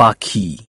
পাখি